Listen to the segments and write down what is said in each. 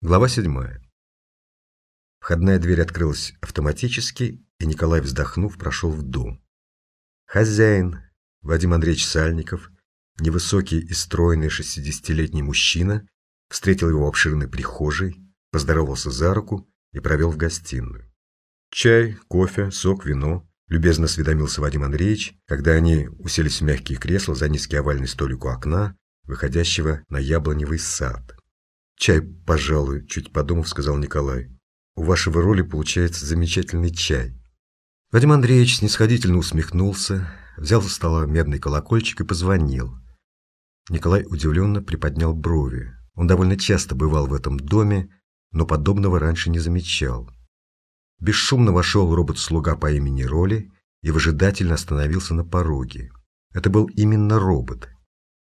Глава седьмая. Входная дверь открылась автоматически, и Николай, вздохнув, прошел в дом. Хозяин, Вадим Андреевич Сальников, невысокий и стройный шестидесятилетний мужчина, встретил его в обширной прихожей, поздоровался за руку и провел в гостиную. Чай, кофе, сок, вино, любезно осведомился Вадим Андреевич, когда они уселись в мягкие кресла за низкий овальный столик у окна, выходящего на яблоневый сад. «Чай, пожалуй», — чуть подумав, сказал Николай. «У вашего роли получается замечательный чай». Вадим Андреевич снисходительно усмехнулся, взял со стола медный колокольчик и позвонил. Николай удивленно приподнял брови. Он довольно часто бывал в этом доме, но подобного раньше не замечал. Бесшумно вошел робот-слуга по имени Роли и выжидательно остановился на пороге. Это был именно робот.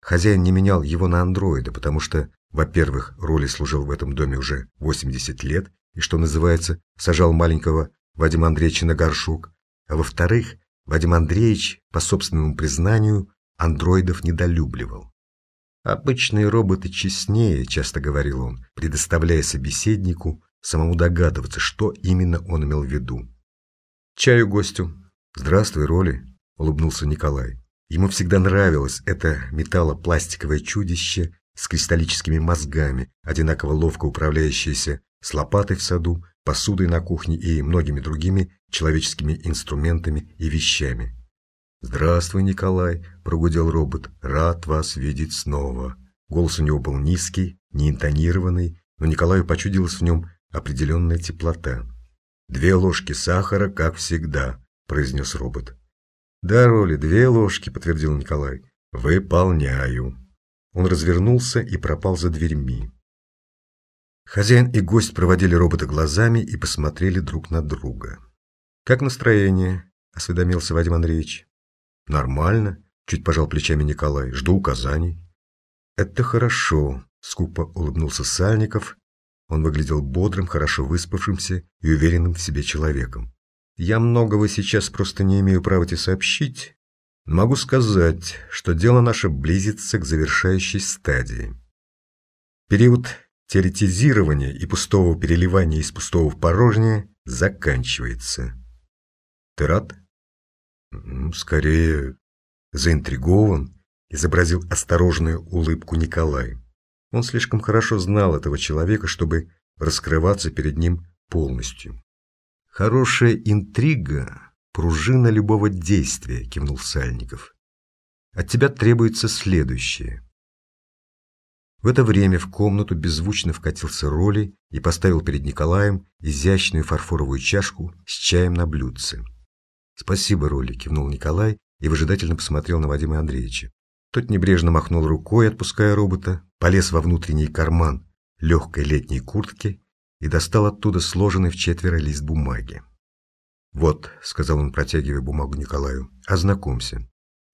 Хозяин не менял его на андроида, потому что во-первых, Роли служил в этом доме уже 80 лет и, что называется, сажал маленького Вадима Андреевича на горшок. А во-вторых, Вадим Андреевич, по собственному признанию, андроидов недолюбливал. «Обычные роботы честнее», — часто говорил он, предоставляя собеседнику самому догадываться, что именно он имел в виду. «Чаю гостю». «Здравствуй, Роли», — улыбнулся Николай. Ему всегда нравилось это металлопластиковое чудище с кристаллическими мозгами, одинаково ловко управляющиеся с лопатой в саду, посудой на кухне и многими другими человеческими инструментами и вещами. «Здравствуй, Николай», — прогудел робот, — «рад вас видеть снова». Голос у него был низкий, неинтонированный, но Николаю почудилась в нем определенная теплота. «Две ложки сахара, как всегда», — произнес робот. «Да, Роли, две ложки», — подтвердил Николай. «Выполняю». Он развернулся и пропал за дверьми. Хозяин и гость проводили робота глазами и посмотрели друг на друга. «Как настроение?» – осведомился Вадим Андреевич. «Нормально», – чуть пожал плечами Николай. «Жду указаний». «Это хорошо», – скупо улыбнулся Сальников. Он выглядел бодрым, хорошо выспавшимся и уверенным в себе человеком. «Я многого сейчас просто не имею права тебе сообщить, Могу сказать, что дело наше близится к завершающей стадии. Период теоретизирования и пустого переливания из пустого в порожнее заканчивается. Ты рад? Скорее, заинтригован, изобразил осторожную улыбку Николай. Он слишком хорошо знал этого человека, чтобы раскрываться перед ним полностью. Хорошая интрига «Пружина любого действия», — кивнул Сальников. «От тебя требуется следующее». В это время в комнату беззвучно вкатился Роли и поставил перед Николаем изящную фарфоровую чашку с чаем на блюдце. «Спасибо, Роли», — кивнул Николай и выжидательно посмотрел на Вадима Андреевича. Тот небрежно махнул рукой, отпуская робота, полез во внутренний карман легкой летней куртки и достал оттуда сложенный в четверо лист бумаги. «Вот», — сказал он, протягивая бумагу Николаю, — «ознакомься.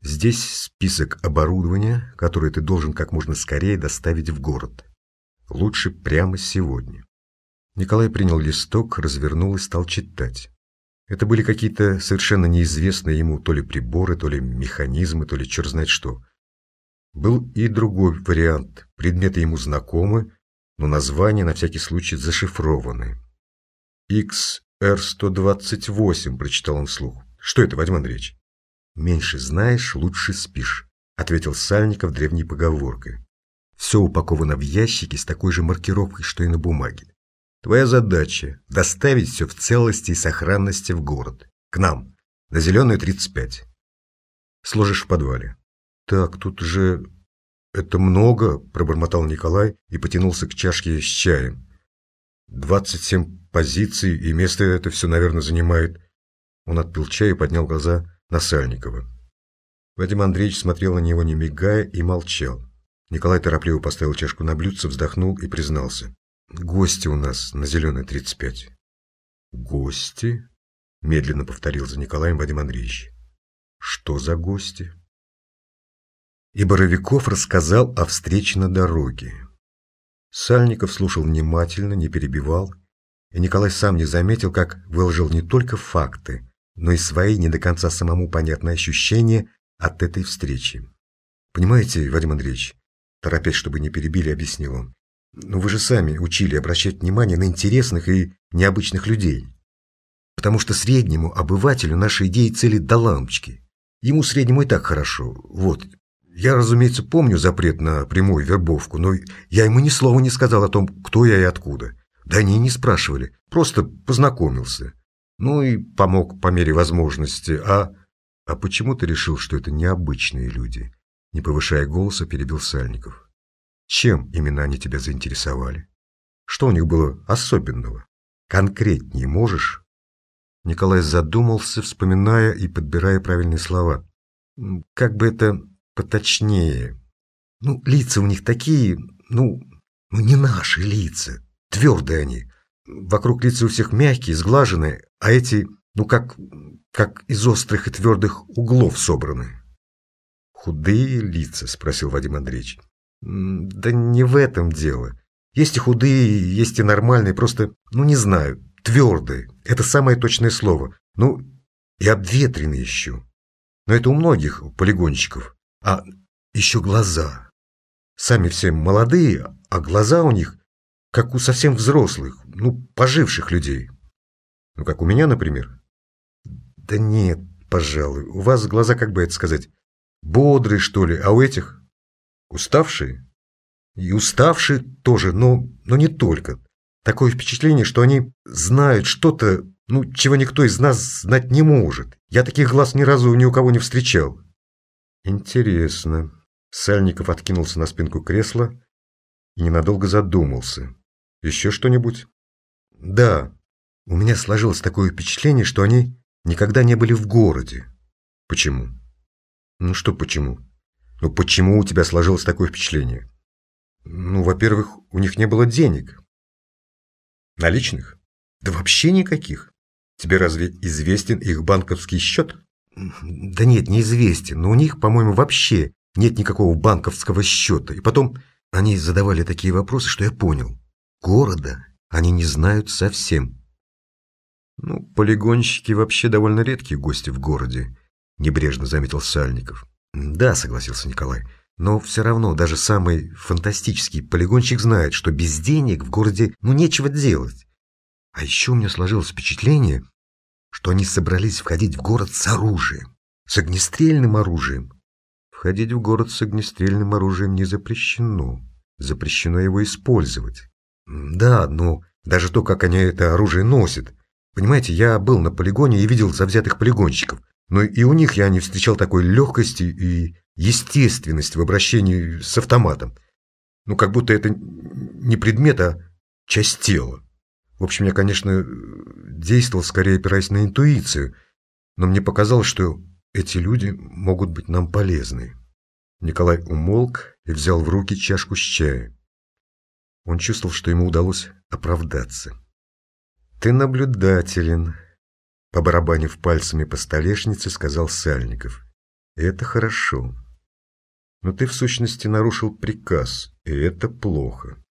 Здесь список оборудования, которое ты должен как можно скорее доставить в город. Лучше прямо сегодня». Николай принял листок, развернул и стал читать. Это были какие-то совершенно неизвестные ему то ли приборы, то ли механизмы, то ли черт знает что. Был и другой вариант. Предметы ему знакомы, но названия на всякий случай зашифрованы. X «Р-128», — прочитал он вслух. «Что это, Вадим Андреевич?» «Меньше знаешь, лучше спишь», — ответил Сальников древней поговоркой. «Все упаковано в ящике с такой же маркировкой, что и на бумаге. Твоя задача — доставить все в целости и сохранности в город. К нам, на Зеленую 35. Сложишь в подвале». «Так, тут же... это много», — пробормотал Николай и потянулся к чашке с чаем. «Двадцать семь позиции, и место это все, наверное, занимает. Он отпил чай и поднял глаза на Сальникова. Вадим Андреевич смотрел на него, не мигая, и молчал. Николай торопливо поставил чашку на блюдце, вздохнул и признался. «Гости у нас на зеленой 35». «Гости?» – медленно повторил за Николаем Вадим Андреевич. «Что за гости?» И Боровиков рассказал о встрече на дороге. Сальников слушал внимательно, не перебивал и Николай сам не заметил, как выложил не только факты, но и свои не до конца самому понятные ощущения от этой встречи. «Понимаете, Вадим Андреевич?» Торопясь, чтобы не перебили, объяснил он. Но вы же сами учили обращать внимание на интересных и необычных людей. Потому что среднему обывателю наши идеи цели до лампочки. Ему среднему и так хорошо. Вот. Я, разумеется, помню запрет на прямую вербовку, но я ему ни слова не сказал о том, кто я и откуда. Да они и не спрашивали. Просто познакомился. Ну и помог по мере возможности. А... А почему ты решил, что это необычные люди? Не повышая голоса, перебил Сальников. Чем именно они тебя заинтересовали? Что у них было особенного? Конкретнее можешь? Николай задумался, вспоминая и подбирая правильные слова. Как бы это поточнее? Ну, лица у них такие, ну, ну не наши лица. Твердые они. Вокруг лица у всех мягкие, сглаженные, а эти, ну, как, как из острых и твердых углов собраны. «Худые лица?» – спросил Вадим Андреевич. «Да не в этом дело. Есть и худые, есть и нормальные, просто, ну, не знаю, твердые. Это самое точное слово. Ну, и обветренные еще. Но это у многих полигонщиков. А еще глаза. Сами все молодые, а глаза у них, как у совсем взрослых, ну, поживших людей. Ну, как у меня, например. Да нет, пожалуй. У вас глаза, как бы это сказать, бодрые, что ли, а у этих уставшие. И уставшие тоже, но, но не только. Такое впечатление, что они знают что-то, ну, чего никто из нас знать не может. Я таких глаз ни разу ни у кого не встречал. Интересно. Сальников откинулся на спинку кресла и ненадолго задумался. Еще что-нибудь? Да, у меня сложилось такое впечатление, что они никогда не были в городе. Почему? Ну что почему? Ну почему у тебя сложилось такое впечатление? Ну, во-первых, у них не было денег. Наличных? Да вообще никаких. Тебе разве известен их банковский счет? Да нет, неизвестен, но у них, по-моему, вообще нет никакого банковского счета. И потом они задавали такие вопросы, что я понял. Города они не знают совсем. Ну, полигонщики вообще довольно редкие гости в городе, небрежно заметил Сальников. Да, согласился Николай. Но все равно даже самый фантастический полигонщик знает, что без денег в городе ну нечего делать. А еще у меня сложилось впечатление, что они собрались входить в город с оружием, с огнестрельным оружием. Входить в город с огнестрельным оружием не запрещено. Запрещено его использовать. Да, но даже то, как они это оружие носят. Понимаете, я был на полигоне и видел завзятых полигонщиков. Но и у них я не встречал такой легкости и естественности в обращении с автоматом. Ну, как будто это не предмет, а часть тела. В общем, я, конечно, действовал скорее опираясь на интуицию, но мне показалось, что эти люди могут быть нам полезны. Николай умолк и взял в руки чашку с чаем. Он чувствовал, что ему удалось оправдаться. «Ты наблюдателен», — побарабанив пальцами по столешнице, сказал Сальников. «Это хорошо. Но ты, в сущности, нарушил приказ, и это плохо.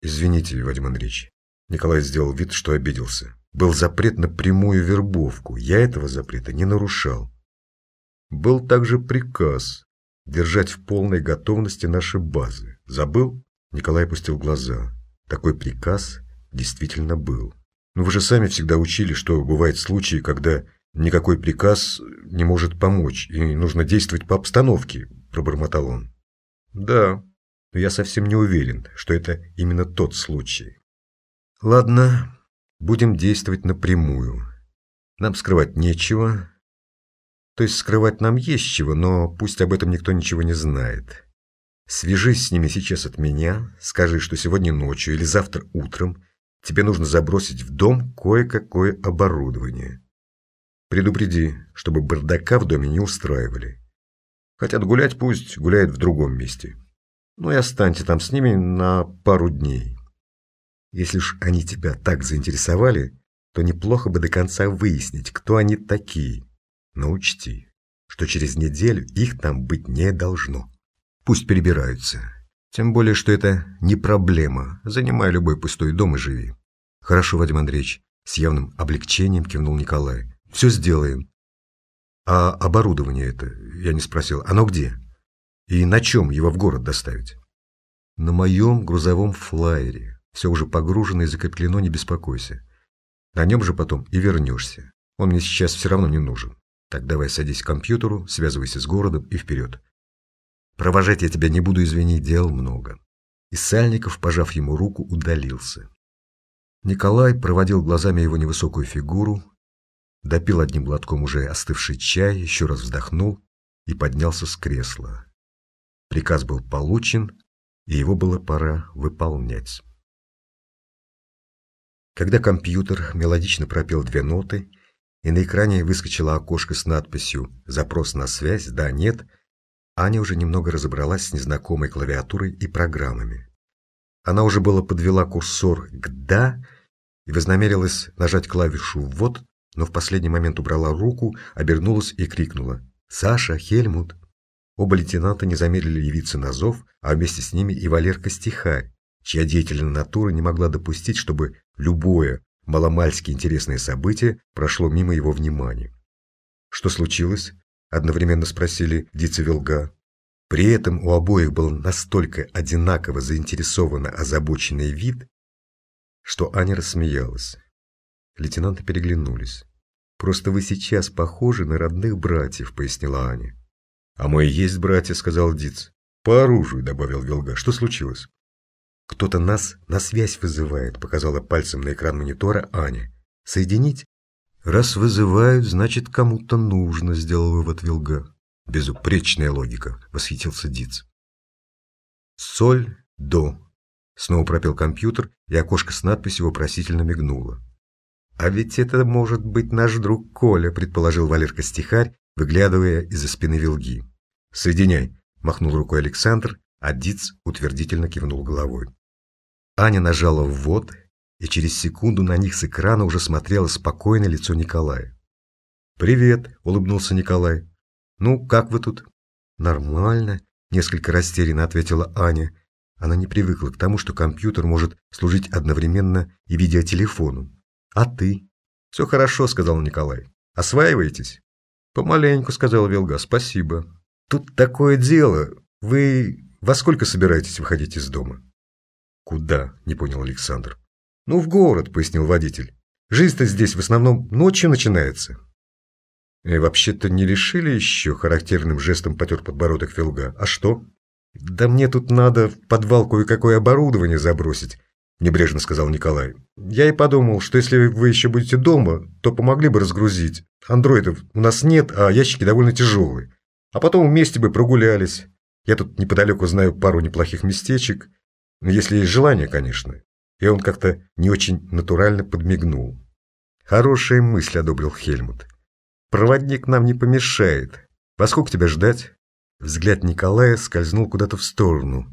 Извините, Вадим Андреевич». Николай сделал вид, что обиделся. Был запрет на прямую вербовку. Я этого запрета не нарушал. Был также приказ держать в полной готовности наши базы. Забыл? Николай опустил глаза. Такой приказ действительно был. Но вы же сами всегда учили, что бывают случаи, когда никакой приказ не может помочь, и нужно действовать по обстановке, пробормотал он. Да, но я совсем не уверен, что это именно тот случай. Ладно, будем действовать напрямую. Нам скрывать нечего. То есть скрывать нам есть чего, но пусть об этом никто ничего не знает. Свяжись с ними сейчас от меня, скажи, что сегодня ночью или завтра утром Тебе нужно забросить в дом кое-какое оборудование. Предупреди, чтобы бардака в доме не устраивали. Хотят гулять, пусть гуляют в другом месте. Ну и останься там с ними на пару дней. Если уж они тебя так заинтересовали, то неплохо бы до конца выяснить, кто они такие. Но учти, что через неделю их там быть не должно. Пусть перебираются. Тем более, что это не проблема. Занимай любой пустой дом и живи. Хорошо, Вадим Андреевич. С явным облегчением кивнул Николай. Все сделаем. А оборудование это, я не спросил, оно где? И на чем его в город доставить? На моем грузовом флайере. Все уже погружено и закреплено, не беспокойся. На нем же потом и вернешься. Он мне сейчас все равно не нужен. Так давай садись к компьютеру, связывайся с городом и вперед. Провожать я тебя не буду, извини, дел много. И Сальников, пожав ему руку, удалился. Николай проводил глазами его невысокую фигуру, допил одним глотком уже остывший чай, еще раз вздохнул и поднялся с кресла. Приказ был получен, и его было пора выполнять. Когда компьютер мелодично пропел две ноты, и на экране выскочило окошко с надписью «Запрос на связь, да, нет», Аня уже немного разобралась с незнакомой клавиатурой и программами. Она уже было подвела курсор к «да» и вознамерилась нажать клавишу «ввод», но в последний момент убрала руку, обернулась и крикнула «Саша, Хельмут!». Оба лейтенанта не замедлили явиться на зов, а вместе с ними и Валерка Стихарь, чья деятельная натура не могла допустить, чтобы любое маломальски интересное событие прошло мимо его внимания. «Что случилось?» – одновременно спросили Дица Вилга. При этом у обоих был настолько одинаково заинтересованно озабоченный вид, что Аня рассмеялась. Лейтенанты переглянулись. «Просто вы сейчас похожи на родных братьев», — пояснила Аня. «А мы и есть братья», — сказал Диц. «По оружию», — добавил Вилга. «Что случилось?» «Кто-то нас на связь вызывает», — показала пальцем на экран монитора Аня. «Соединить?» «Раз вызывают, значит, кому-то нужно», — сделал вывод Вилга. «Безупречная логика», — восхитился Диц. «Соль, до», — снова пропел компьютер, и окошко с надписью вопросительно мигнуло. «А ведь это может быть наш друг Коля», — предположил Валерка Стихарь, выглядывая из-за спины Вилги. «Соединяй», — махнул рукой Александр, а Диц утвердительно кивнул головой. Аня нажала «ввод», и через секунду на них с экрана уже смотрело спокойное лицо Николая. «Привет», — улыбнулся Николай. «Ну, как вы тут?» «Нормально», — несколько растерянно ответила Аня. Она не привыкла к тому, что компьютер может служить одновременно и видеотелефону. «А ты?» «Все хорошо», — сказал Николай. «Осваиваетесь?» «Помаленьку», — сказал Велга. «Спасибо». «Тут такое дело. Вы во сколько собираетесь выходить из дома?» «Куда?» – не понял Александр. «Ну, в город», – пояснил водитель. «Жизнь-то здесь в основном ночью начинается». И вообще-то не решили еще, характерным жестом потер подбородок Филга. «А что?» «Да мне тут надо в подвал кое-какое оборудование забросить», – небрежно сказал Николай. «Я и подумал, что если вы еще будете дома, то помогли бы разгрузить. Андроидов у нас нет, а ящики довольно тяжелые. А потом вместе бы прогулялись. Я тут неподалеку знаю пару неплохих местечек. Если есть желание, конечно. И он как-то не очень натурально подмигнул. Хорошая мысль, одобрил Хельмут. Проводник нам не помешает. Во сколько тебя ждать? Взгляд Николая скользнул куда-то в сторону.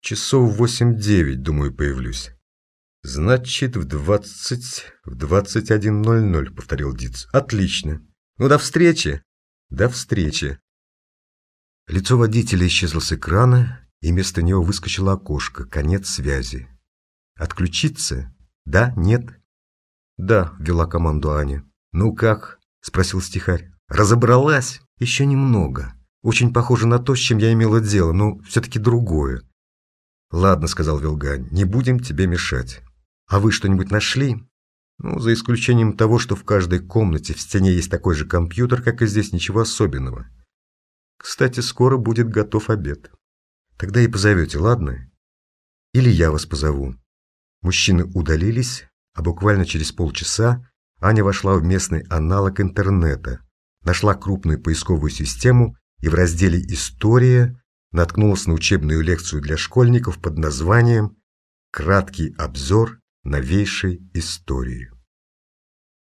Часов восемь-девять, думаю, появлюсь. Значит, в двадцать... в двадцать один ноль ноль, повторил Диц. Отлично. Ну, до встречи. До встречи. Лицо водителя исчезло с экрана, и вместо него выскочило окошко, конец связи. «Отключиться? Да? Нет?» «Да», — ввела команду Аня. «Ну как?» — спросил стихарь. «Разобралась? Еще немного. Очень похоже на то, с чем я имела дело, но все-таки другое». «Ладно», — сказал Вилгань, — «не будем тебе мешать. А вы что-нибудь нашли?» «Ну, за исключением того, что в каждой комнате в стене есть такой же компьютер, как и здесь, ничего особенного. Кстати, скоро будет готов обед». Тогда и позовете, ладно? Или я вас позову. Мужчины удалились, а буквально через полчаса Аня вошла в местный аналог интернета, нашла крупную поисковую систему и в разделе «История» наткнулась на учебную лекцию для школьников под названием «Краткий обзор новейшей истории».